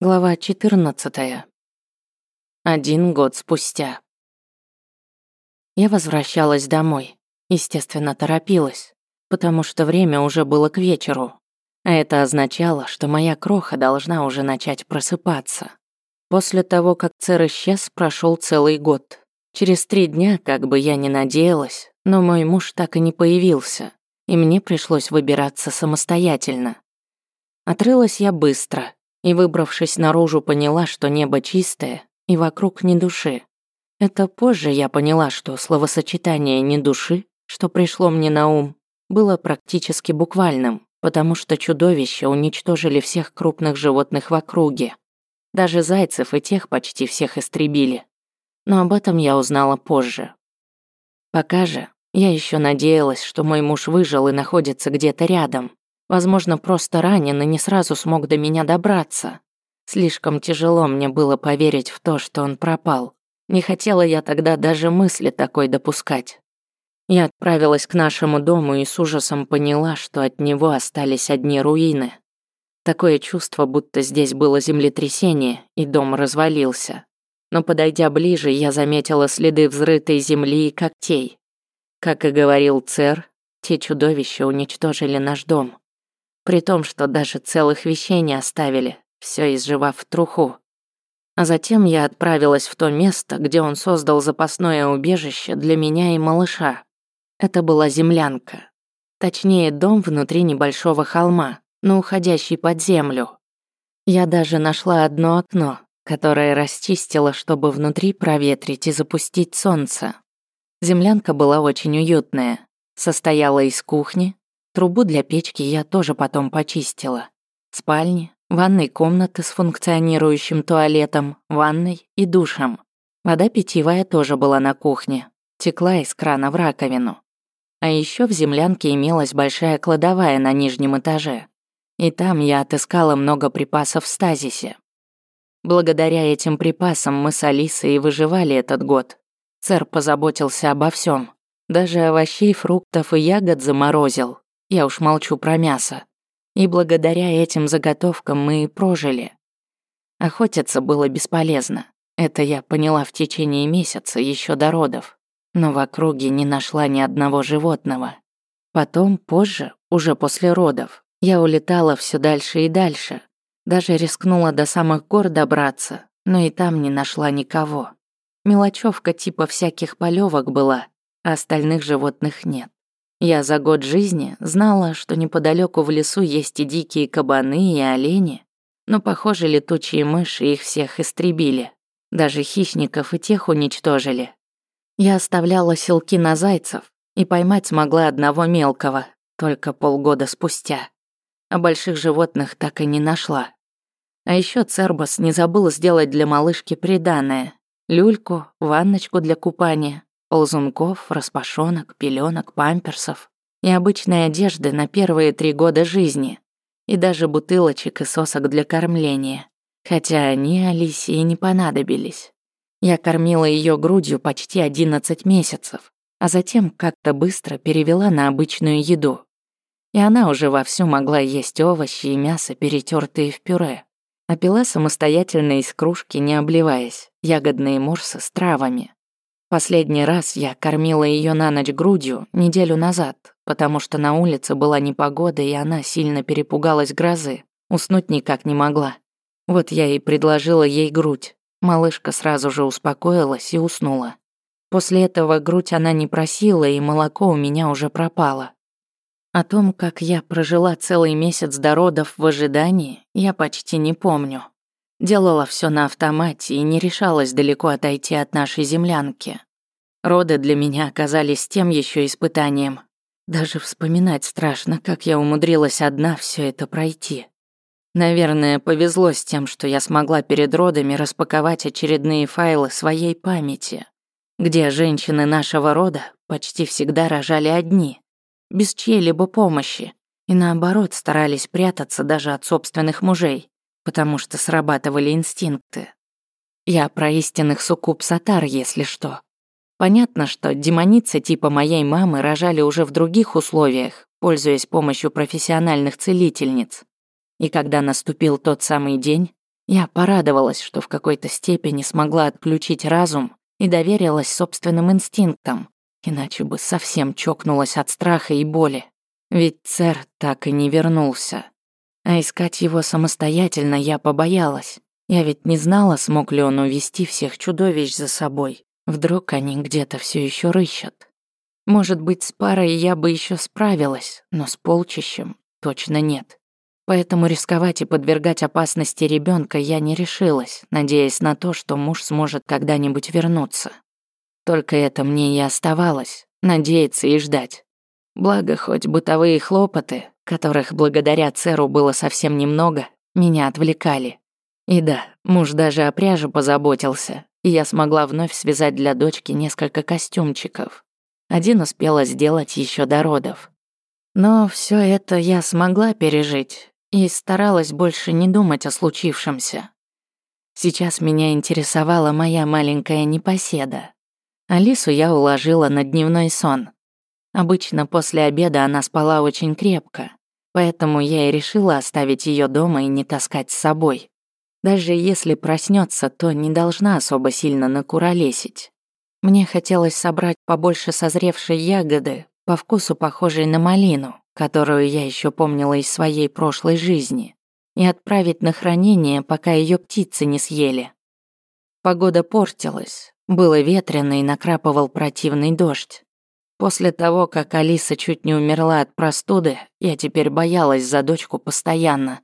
Глава 14. Один год спустя. Я возвращалась домой. Естественно, торопилась, потому что время уже было к вечеру. А это означало, что моя кроха должна уже начать просыпаться. После того, как цер исчез, прошел целый год. Через три дня, как бы я ни надеялась, но мой муж так и не появился, и мне пришлось выбираться самостоятельно. Отрылась я быстро — и, выбравшись наружу, поняла, что небо чистое и вокруг ни души. Это позже я поняла, что словосочетание «ни души», что пришло мне на ум, было практически буквальным, потому что чудовища уничтожили всех крупных животных в округе. Даже зайцев и тех почти всех истребили. Но об этом я узнала позже. Пока же я еще надеялась, что мой муж выжил и находится где-то рядом. Возможно, просто ранен и не сразу смог до меня добраться. Слишком тяжело мне было поверить в то, что он пропал. Не хотела я тогда даже мысли такой допускать. Я отправилась к нашему дому и с ужасом поняла, что от него остались одни руины. Такое чувство, будто здесь было землетрясение, и дом развалился. Но подойдя ближе, я заметила следы взрытой земли и когтей. Как и говорил Цер, те чудовища уничтожили наш дом. При том, что даже целых вещей не оставили, все изживав в труху. А затем я отправилась в то место, где он создал запасное убежище для меня и малыша. Это была землянка. Точнее, дом внутри небольшого холма, но уходящий под землю. Я даже нашла одно окно, которое расчистила, чтобы внутри проветрить и запустить солнце. Землянка была очень уютная. Состояла из кухни, Трубу для печки я тоже потом почистила. Спальни, ванной комнаты с функционирующим туалетом, ванной и душем. Вода питьевая тоже была на кухне, текла из крана в раковину. А еще в землянке имелась большая кладовая на нижнем этаже. И там я отыскала много припасов в стазисе. Благодаря этим припасам мы с Алисой и выживали этот год. Цер позаботился обо всем. Даже овощей, фруктов и ягод заморозил, я уж молчу про мясо. И благодаря этим заготовкам мы и прожили. Охотиться было бесполезно. Это я поняла в течение месяца, еще до родов. Но в округе не нашла ни одного животного. Потом, позже, уже после родов, я улетала все дальше и дальше. Даже рискнула до самых гор добраться, но и там не нашла никого. Мелочевка типа всяких полевок была, а остальных животных нет. Я за год жизни знала, что неподалеку в лесу есть и дикие кабаны, и олени, но, похоже, летучие мыши их всех истребили. Даже хищников и тех уничтожили. Я оставляла селки на зайцев и поймать смогла одного мелкого, только полгода спустя. А больших животных так и не нашла. А еще Цербас не забыл сделать для малышки приданое. Люльку, ванночку для купания, ползунков, распашонок, пеленок, памперсов и обычной одежды на первые три года жизни, и даже бутылочек и сосок для кормления, хотя они Алисе не понадобились. Я кормила ее грудью почти 11 месяцев, а затем как-то быстро перевела на обычную еду. И она уже вовсю могла есть овощи и мясо, перетертые в пюре. А пила самостоятельно из кружки, не обливаясь, ягодные морсы с травами. Последний раз я кормила ее на ночь грудью неделю назад, потому что на улице была непогода, и она сильно перепугалась грозы. Уснуть никак не могла. Вот я и предложила ей грудь. Малышка сразу же успокоилась и уснула. После этого грудь она не просила, и молоко у меня уже пропало. О том, как я прожила целый месяц до родов в ожидании, я почти не помню. Делала все на автомате и не решалась далеко отойти от нашей землянки. Роды для меня оказались тем еще испытанием. Даже вспоминать страшно, как я умудрилась одна все это пройти. Наверное, повезло с тем, что я смогла перед родами распаковать очередные файлы своей памяти, где женщины нашего рода почти всегда рожали одни, без чьей-либо помощи, и наоборот старались прятаться даже от собственных мужей потому что срабатывали инстинкты. Я про истинных суккуб сатар, если что. Понятно, что демоницы типа моей мамы рожали уже в других условиях, пользуясь помощью профессиональных целительниц. И когда наступил тот самый день, Я порадовалась, что в какой-то степени смогла отключить разум и доверилась собственным инстинктам, иначе бы совсем чокнулась от страха и боли. Ведь цер так и не вернулся. А искать его самостоятельно я побоялась. Я ведь не знала, смог ли он увести всех чудовищ за собой. Вдруг они где-то все еще рыщут. Может быть, с парой я бы еще справилась, но с полчищем точно нет. Поэтому рисковать и подвергать опасности ребенка я не решилась, надеясь на то, что муж сможет когда-нибудь вернуться. Только это мне и оставалось — надеяться и ждать. Благо, хоть бытовые хлопоты, которых благодаря Церу было совсем немного, меня отвлекали. И да, муж даже о пряже позаботился, и я смогла вновь связать для дочки несколько костюмчиков. Один успела сделать еще до родов. Но все это я смогла пережить и старалась больше не думать о случившемся. Сейчас меня интересовала моя маленькая непоседа. Алису я уложила на дневной сон. Обычно после обеда она спала очень крепко, поэтому я и решила оставить ее дома и не таскать с собой. Даже если проснется, то не должна особо сильно накуролесить. Мне хотелось собрать побольше созревшей ягоды, по вкусу похожей на малину, которую я еще помнила из своей прошлой жизни, и отправить на хранение, пока ее птицы не съели. Погода портилась, было ветрено и накрапывал противный дождь. После того, как Алиса чуть не умерла от простуды, я теперь боялась за дочку постоянно.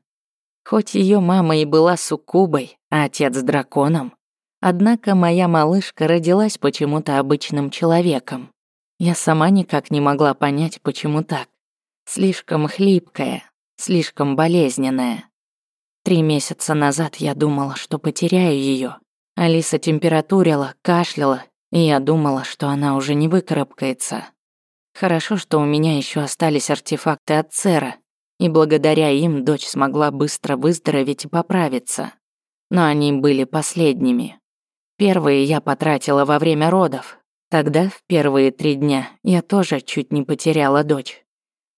Хоть ее мама и была суккубой, а отец драконом, однако моя малышка родилась почему-то обычным человеком. Я сама никак не могла понять, почему так. Слишком хлипкая, слишком болезненная. Три месяца назад я думала, что потеряю ее. Алиса температурила, кашляла, и я думала, что она уже не выкарабкается. Хорошо, что у меня еще остались артефакты от Цера, и благодаря им дочь смогла быстро выздороветь и поправиться. Но они были последними. Первые я потратила во время родов. Тогда, в первые три дня, я тоже чуть не потеряла дочь.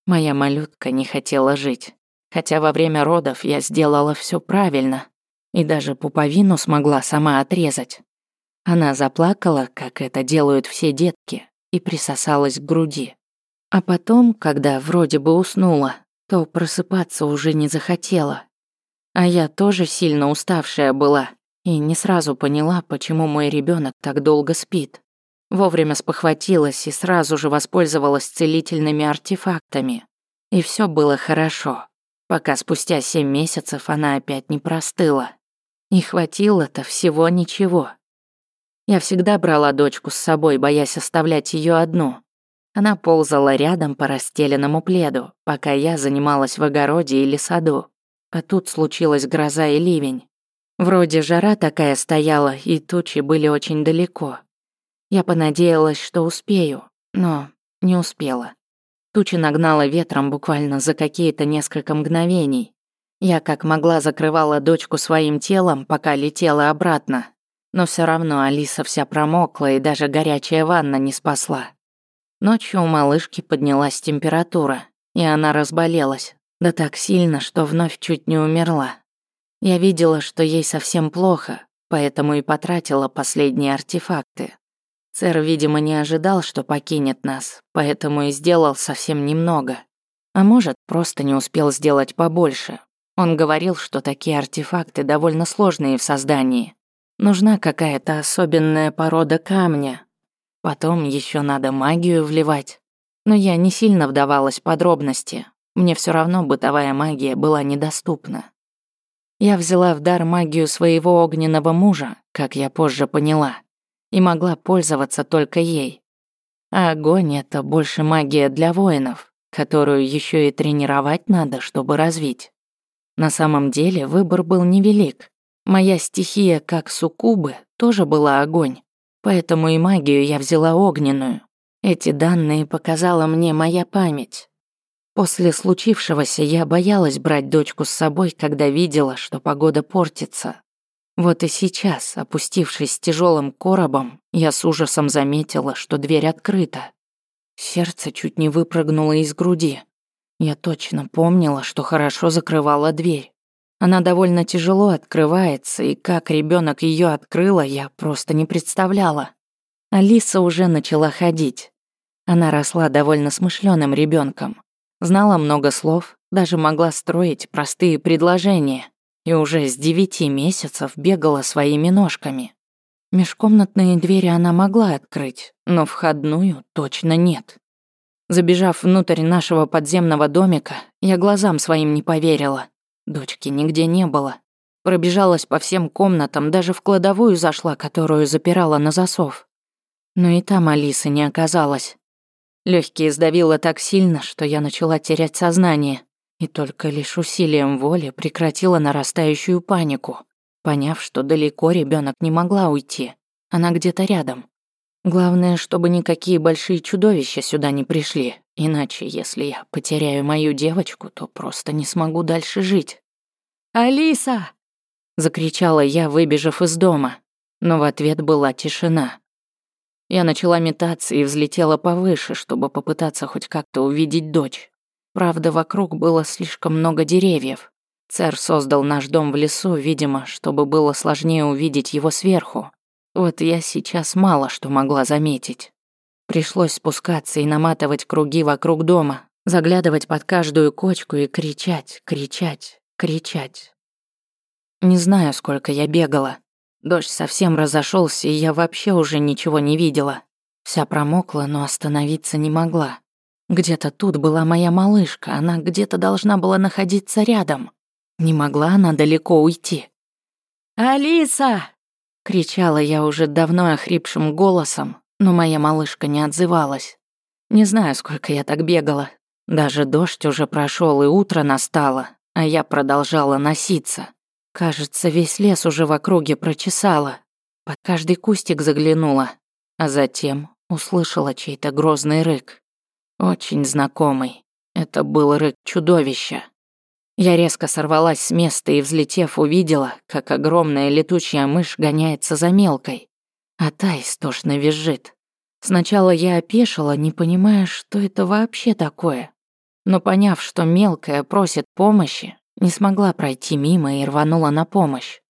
Моя малютка не хотела жить. Хотя во время родов я сделала все правильно. И даже пуповину смогла сама отрезать. Она заплакала, как это делают все детки, и присосалась к груди. А потом, когда вроде бы уснула, то просыпаться уже не захотела. А я тоже сильно уставшая была и не сразу поняла, почему мой ребенок так долго спит. Вовремя спохватилась и сразу же воспользовалась целительными артефактами. И все было хорошо, пока спустя семь месяцев она опять не простыла. И хватило-то всего ничего. Я всегда брала дочку с собой, боясь оставлять ее одну, она ползала рядом по расстеленному пледу, пока я занималась в огороде или саду. А тут случилась гроза и ливень. Вроде жара такая стояла, и тучи были очень далеко. Я понадеялась, что успею, но не успела. Тучи нагнала ветром буквально за какие-то несколько мгновений. Я как могла закрывала дочку своим телом, пока летела обратно. Но все равно Алиса вся промокла, и даже горячая ванна не спасла. Ночью у малышки поднялась температура, и она разболелась, да так сильно, что вновь чуть не умерла. Я видела, что ей совсем плохо, поэтому и потратила последние артефакты. Цер, видимо, не ожидал, что покинет нас, поэтому и сделал совсем немного. А может, просто не успел сделать побольше. Он говорил, что такие артефакты довольно сложные в создании. Нужна какая-то особенная порода камня, Потом еще надо магию вливать. Но я не сильно вдавалась в подробности. Мне все равно бытовая магия была недоступна. Я взяла в дар магию своего огненного мужа, как я позже поняла, и могла пользоваться только ей. А огонь — это больше магия для воинов, которую еще и тренировать надо, чтобы развить. На самом деле выбор был невелик. Моя стихия, как суккубы, тоже была огонь, Поэтому и магию я взяла огненную. Эти данные показала мне моя память. После случившегося я боялась брать дочку с собой, когда видела, что погода портится. Вот и сейчас, опустившись с тяжелым коробом, я с ужасом заметила, что дверь открыта. Сердце чуть не выпрыгнуло из груди. Я точно помнила, что хорошо закрывала дверь. Она довольно тяжело открывается, и как ребенок ее открыла, я просто не представляла. Алиса уже начала ходить. Она росла довольно смышленым ребенком, знала много слов, даже могла строить простые предложения и уже с девяти месяцев бегала своими ножками. Межкомнатные двери она могла открыть, но входную точно нет. Забежав внутрь нашего подземного домика, я глазам своим не поверила. Дочки нигде не было. Пробежалась по всем комнатам, даже в кладовую зашла, которую запирала на засов. Но и там Алисы не оказалось. Легкие сдавило так сильно, что я начала терять сознание, и только лишь усилием воли прекратила нарастающую панику, поняв, что далеко ребенок не могла уйти. Она где-то рядом. Главное, чтобы никакие большие чудовища сюда не пришли, иначе, если я потеряю мою девочку, то просто не смогу дальше жить. «Алиса!» — закричала я, выбежав из дома, но в ответ была тишина. Я начала метаться и взлетела повыше, чтобы попытаться хоть как-то увидеть дочь. Правда, вокруг было слишком много деревьев. Царь создал наш дом в лесу, видимо, чтобы было сложнее увидеть его сверху. Вот я сейчас мало что могла заметить. Пришлось спускаться и наматывать круги вокруг дома, заглядывать под каждую кочку и кричать, кричать, кричать. Не знаю, сколько я бегала. Дождь совсем разошелся, и я вообще уже ничего не видела. Вся промокла, но остановиться не могла. Где-то тут была моя малышка, она где-то должна была находиться рядом. Не могла она далеко уйти. «Алиса!» Кричала я уже давно охрипшим голосом, но моя малышка не отзывалась. Не знаю, сколько я так бегала. Даже дождь уже прошел и утро настало, а я продолжала носиться. Кажется, весь лес уже в округе прочесала. Под каждый кустик заглянула, а затем услышала чей-то грозный рык. Очень знакомый. Это был рык чудовища. Я резко сорвалась с места и, взлетев, увидела, как огромная летучая мышь гоняется за мелкой, а та истошно визжит. Сначала я опешила, не понимая, что это вообще такое. Но поняв, что мелкая просит помощи, не смогла пройти мимо и рванула на помощь.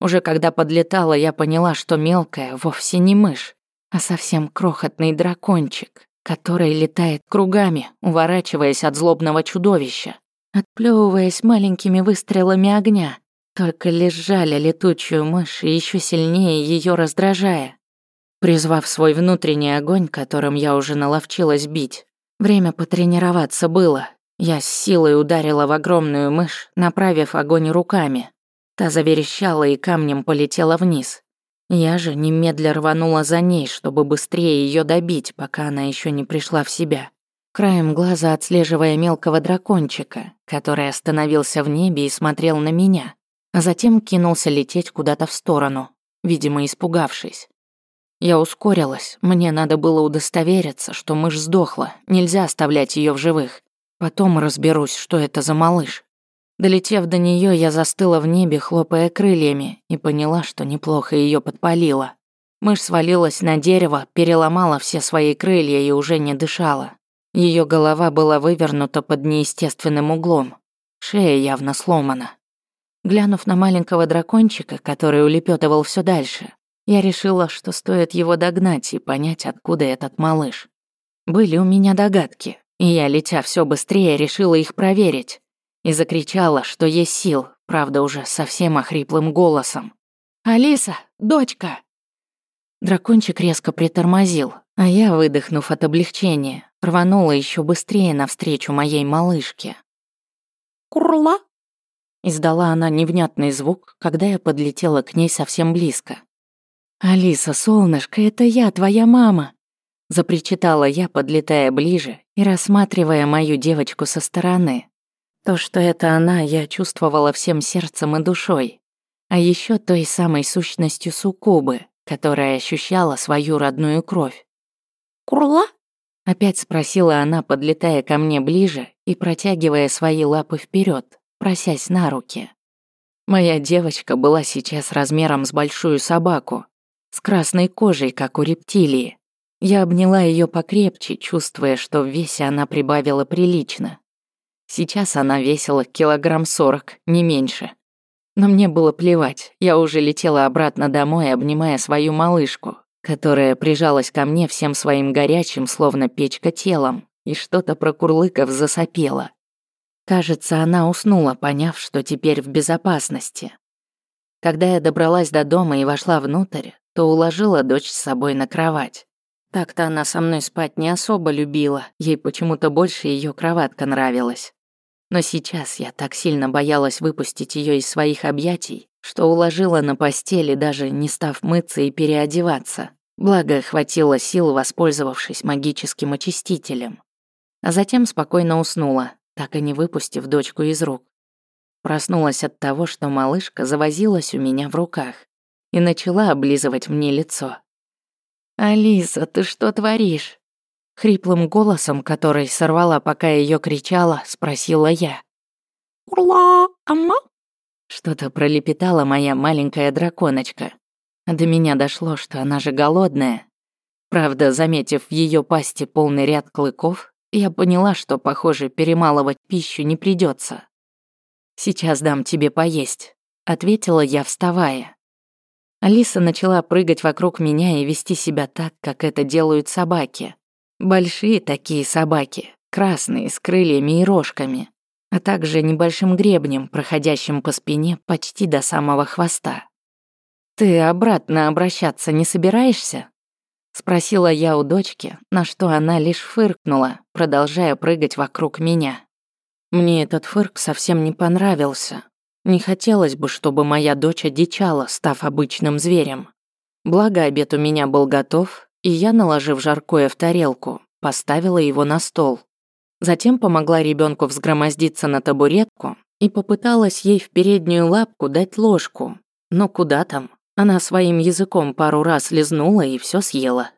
Уже когда подлетала, я поняла, что мелкая вовсе не мышь, а совсем крохотный дракончик, который летает кругами, уворачиваясь от злобного чудовища отплевываясь маленькими выстрелами огня, только лежали летучую мышь и еще сильнее ее раздражая. Призвав свой внутренний огонь, которым я уже наловчилась бить, время потренироваться было. Я с силой ударила в огромную мышь, направив огонь руками. Та заверещала и камнем полетела вниз. Я же немедля рванула за ней, чтобы быстрее ее добить, пока она еще не пришла в себя краем глаза отслеживая мелкого дракончика, который остановился в небе и смотрел на меня, а затем кинулся лететь куда-то в сторону, видимо, испугавшись. Я ускорилась, мне надо было удостовериться, что мышь сдохла, нельзя оставлять ее в живых. Потом разберусь, что это за малыш. Долетев до нее, я застыла в небе, хлопая крыльями, и поняла, что неплохо ее подпалила. Мышь свалилась на дерево, переломала все свои крылья и уже не дышала. Ее голова была вывернута под неестественным углом. Шея явно сломана. Глянув на маленького дракончика, который улепетывал все дальше, я решила, что стоит его догнать и понять, откуда этот малыш. Были у меня догадки, и я, летя все быстрее, решила их проверить. И закричала, что есть сил, правда, уже совсем охриплым голосом. «Алиса, дочка!» Дракончик резко притормозил, а я, выдохнув от облегчения, рванула еще быстрее навстречу моей малышке. «Курла!» Издала она невнятный звук, когда я подлетела к ней совсем близко. «Алиса, солнышко, это я, твоя мама!» Запричитала я, подлетая ближе и рассматривая мою девочку со стороны. То, что это она, я чувствовала всем сердцем и душой. А еще той самой сущностью суккубы, которая ощущала свою родную кровь. «Курла?» Опять спросила она, подлетая ко мне ближе и протягивая свои лапы вперед, просясь на руки. Моя девочка была сейчас размером с большую собаку, с красной кожей, как у рептилии. Я обняла ее покрепче, чувствуя, что в весе она прибавила прилично. Сейчас она весила килограмм сорок, не меньше, Но мне было плевать, я уже летела обратно домой, обнимая свою малышку, которая прижалась ко мне всем своим горячим, словно печка телом, и что-то прокурлыков засопела. Кажется, она уснула, поняв, что теперь в безопасности. Когда я добралась до дома и вошла внутрь, то уложила дочь с собой на кровать. Так-то она со мной спать не особо любила, ей почему-то больше ее кроватка нравилась. Но сейчас я так сильно боялась выпустить ее из своих объятий, что уложила на постели, даже не став мыться и переодеваться. Благо, хватило сил, воспользовавшись магическим очистителем. А затем спокойно уснула, так и не выпустив дочку из рук. Проснулась от того, что малышка завозилась у меня в руках и начала облизывать мне лицо. «Алиса, ты что творишь?» Хриплым голосом, который сорвала, пока ее кричала, спросила я. «Урла, ама?» Что-то пролепетала моя маленькая драконочка. До меня дошло, что она же голодная. Правда, заметив в ее пасти полный ряд клыков, я поняла, что, похоже, перемалывать пищу не придется. «Сейчас дам тебе поесть», — ответила я, вставая. Алиса начала прыгать вокруг меня и вести себя так, как это делают собаки. Большие такие собаки, красные, с крыльями и рожками, а также небольшим гребнем, проходящим по спине почти до самого хвоста. «Ты обратно обращаться не собираешься?» Спросила я у дочки, на что она лишь фыркнула, продолжая прыгать вокруг меня. Мне этот фырк совсем не понравился. Не хотелось бы, чтобы моя дочь одичала, став обычным зверем. Благо, обед у меня был готов, и я, наложив жаркое в тарелку, поставила его на стол. Затем помогла ребенку взгромоздиться на табуретку и попыталась ей в переднюю лапку дать ложку. Но куда там? Она своим языком пару раз лизнула и все съела.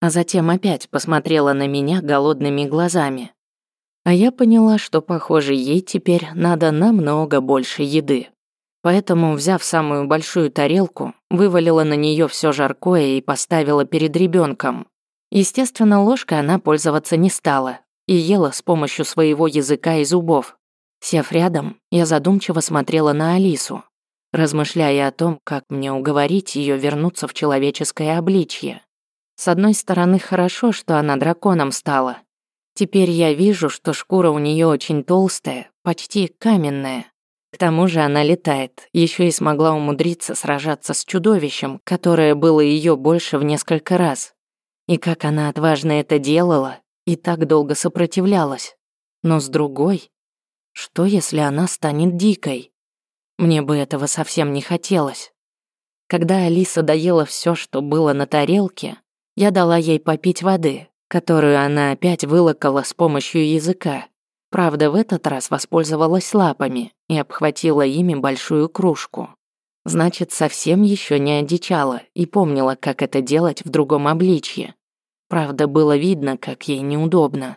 А затем опять посмотрела на меня голодными глазами. А я поняла, что, похоже, ей теперь надо намного больше еды. Поэтому, взяв самую большую тарелку, вывалила на нее все жаркое и поставила перед ребенком. Естественно, ложкой она пользоваться не стала и ела с помощью своего языка и зубов. Сев рядом, я задумчиво смотрела на Алису размышляя о том, как мне уговорить ее вернуться в человеческое обличье. С одной стороны, хорошо, что она драконом стала. Теперь я вижу, что шкура у нее очень толстая, почти каменная. К тому же она летает, еще и смогла умудриться сражаться с чудовищем, которое было ее больше в несколько раз. И как она отважно это делала и так долго сопротивлялась. Но с другой, что если она станет дикой? Мне бы этого совсем не хотелось. Когда Алиса доела все, что было на тарелке, я дала ей попить воды, которую она опять вылокала с помощью языка. Правда, в этот раз воспользовалась лапами и обхватила ими большую кружку. Значит, совсем еще не одичала и помнила, как это делать в другом обличье. Правда, было видно, как ей неудобно.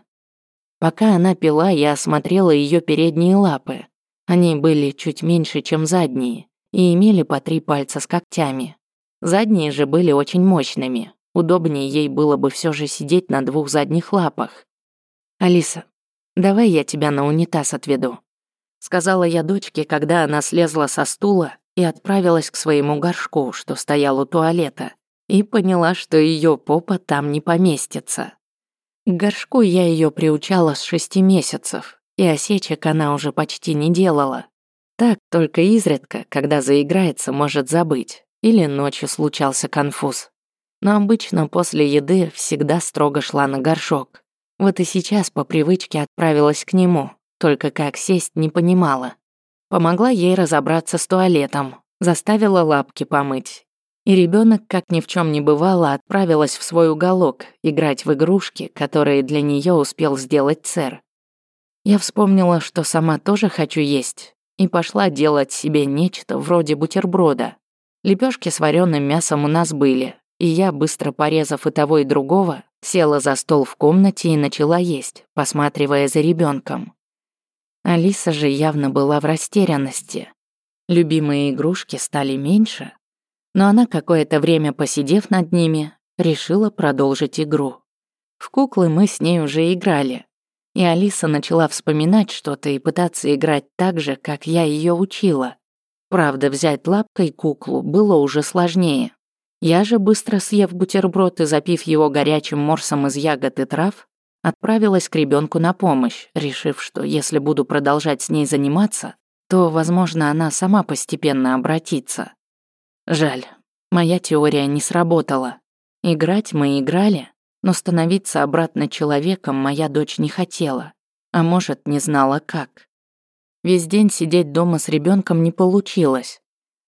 Пока она пила, я осмотрела ее передние лапы. Они были чуть меньше, чем задние, и имели по три пальца с когтями. Задние же были очень мощными. Удобнее ей было бы все же сидеть на двух задних лапах. «Алиса, давай я тебя на унитаз отведу», сказала я дочке, когда она слезла со стула и отправилась к своему горшку, что стоял у туалета, и поняла, что ее попа там не поместится. К горшку я ее приучала с шести месяцев, и осечек она уже почти не делала. Так только изредка, когда заиграется, может забыть, или ночью случался конфуз. Но обычно после еды всегда строго шла на горшок. Вот и сейчас по привычке отправилась к нему, только как сесть не понимала. Помогла ей разобраться с туалетом, заставила лапки помыть. И ребенок, как ни в чем не бывало, отправилась в свой уголок играть в игрушки, которые для нее успел сделать сэр. Я вспомнила, что сама тоже хочу есть, и пошла делать себе нечто вроде бутерброда. Лепешки с вареным мясом у нас были, и я, быстро порезав и того, и другого, села за стол в комнате и начала есть, посматривая за ребенком. Алиса же явно была в растерянности. Любимые игрушки стали меньше, но она, какое-то время посидев над ними, решила продолжить игру. В куклы мы с ней уже играли, и Алиса начала вспоминать что-то и пытаться играть так же, как я ее учила. Правда, взять лапкой куклу было уже сложнее. Я же, быстро съев бутерброд и запив его горячим морсом из ягод и трав, отправилась к ребенку на помощь, решив, что если буду продолжать с ней заниматься, то, возможно, она сама постепенно обратится. Жаль, моя теория не сработала. Играть мы играли, но становиться обратно человеком моя дочь не хотела, а может, не знала как. Весь день сидеть дома с ребенком не получилось.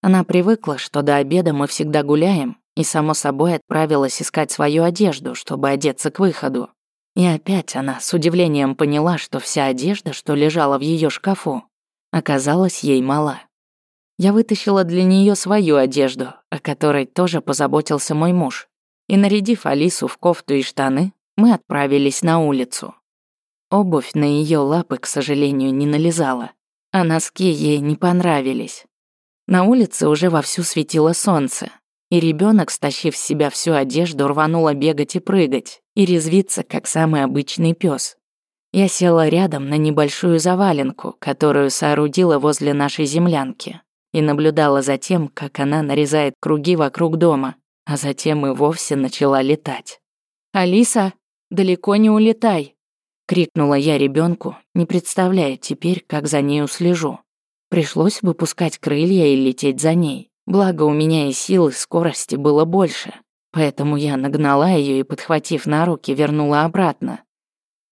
Она привыкла, что до обеда мы всегда гуляем, и, само собой, отправилась искать свою одежду, чтобы одеться к выходу. И опять она с удивлением поняла, что вся одежда, что лежала в ее шкафу, оказалась ей мала. Я вытащила для нее свою одежду, о которой тоже позаботился мой муж, и, нарядив Алису в кофту и штаны, мы отправились на улицу. Обувь на ее лапы, к сожалению, не налезала, а носки ей не понравились. На улице уже вовсю светило солнце, и ребенок, стащив с себя всю одежду, рванула бегать и прыгать, и резвиться, как самый обычный пес. Я села рядом на небольшую заваленку, которую соорудила возле нашей землянки, и наблюдала за тем, как она нарезает круги вокруг дома, а затем и вовсе начала летать. «Алиса, далеко не улетай!» — крикнула я ребенку, не представляя теперь, как за ней услежу. Пришлось выпускать крылья и лететь за ней. Благо у меня и сил, и скорости было больше, поэтому я нагнала ее и, подхватив на руки, вернула обратно.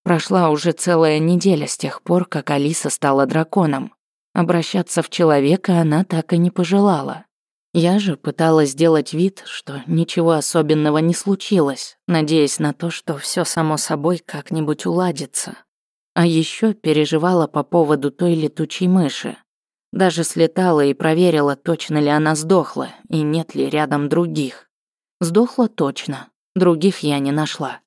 Прошла уже целая неделя с тех пор, как Алиса стала драконом. Обращаться в человека она так и не пожелала. Я же пыталась сделать вид, что ничего особенного не случилось, надеясь на то, что все само собой как-нибудь уладится. А еще переживала по поводу той летучей мыши. Даже слетала и проверила, точно ли она сдохла и нет ли рядом других. Сдохла точно, других я не нашла.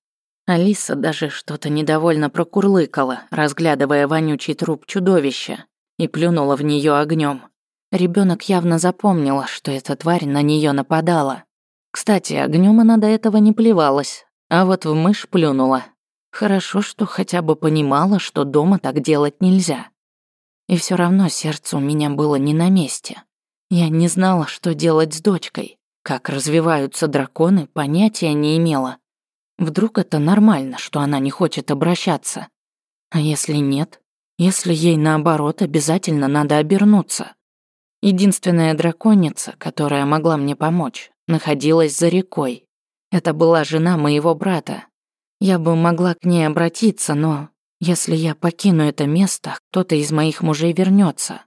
Алиса даже что-то недовольно прокурлыкала, разглядывая вонючий труп чудовища, и плюнула в нее огнем. Ребенок явно запомнила, что эта тварь на нее нападала. Кстати, огнем она до этого не плевалась, а вот в мышь плюнула. Хорошо, что хотя бы понимала, что дома так делать нельзя. И все равно сердце у меня было не на месте. Я не знала, что делать с дочкой. Как развиваются драконы, понятия не имела. Вдруг это нормально, что она не хочет обращаться? А если нет? Если ей наоборот обязательно надо обернуться? Единственная драконица, которая могла мне помочь, находилась за рекой. Это была жена моего брата. Я бы могла к ней обратиться, но если я покину это место, кто-то из моих мужей вернется.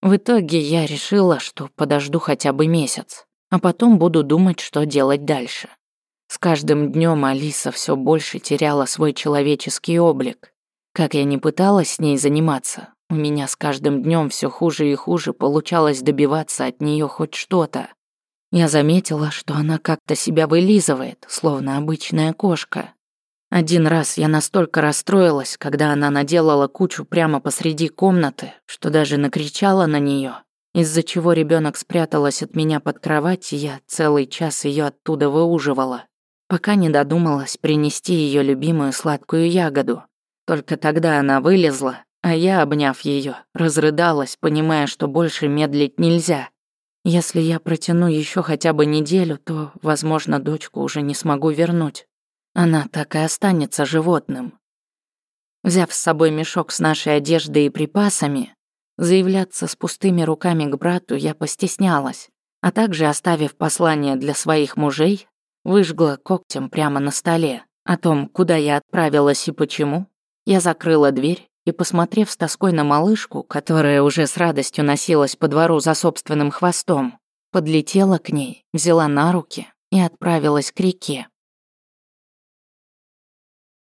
В итоге я решила, что подожду хотя бы месяц, а потом буду думать, что делать дальше. С каждым днем Алиса все больше теряла свой человеческий облик. Как я не пыталась с ней заниматься, у меня с каждым днем все хуже и хуже получалось добиваться от нее хоть что-то. Я заметила, что она как-то себя вылизывает, словно обычная кошка. Один раз я настолько расстроилась, когда она наделала кучу прямо посреди комнаты, что даже накричала на нее, из-за чего ребенок спряталась от меня под кровать, и я целый час ее оттуда выуживала, пока не додумалась принести ее любимую сладкую ягоду. Только тогда она вылезла, а я, обняв ее, разрыдалась, понимая, что больше медлить нельзя. Если я протяну еще хотя бы неделю, то, возможно, дочку уже не смогу вернуть. Она так и останется животным. Взяв с собой мешок с нашей одеждой и припасами, заявляться с пустыми руками к брату я постеснялась, а также, оставив послание для своих мужей, выжгла когтем прямо на столе. О том, куда я отправилась и почему, я закрыла дверь и, посмотрев с тоской на малышку, которая уже с радостью носилась по двору за собственным хвостом, подлетела к ней, взяла на руки и отправилась к реке.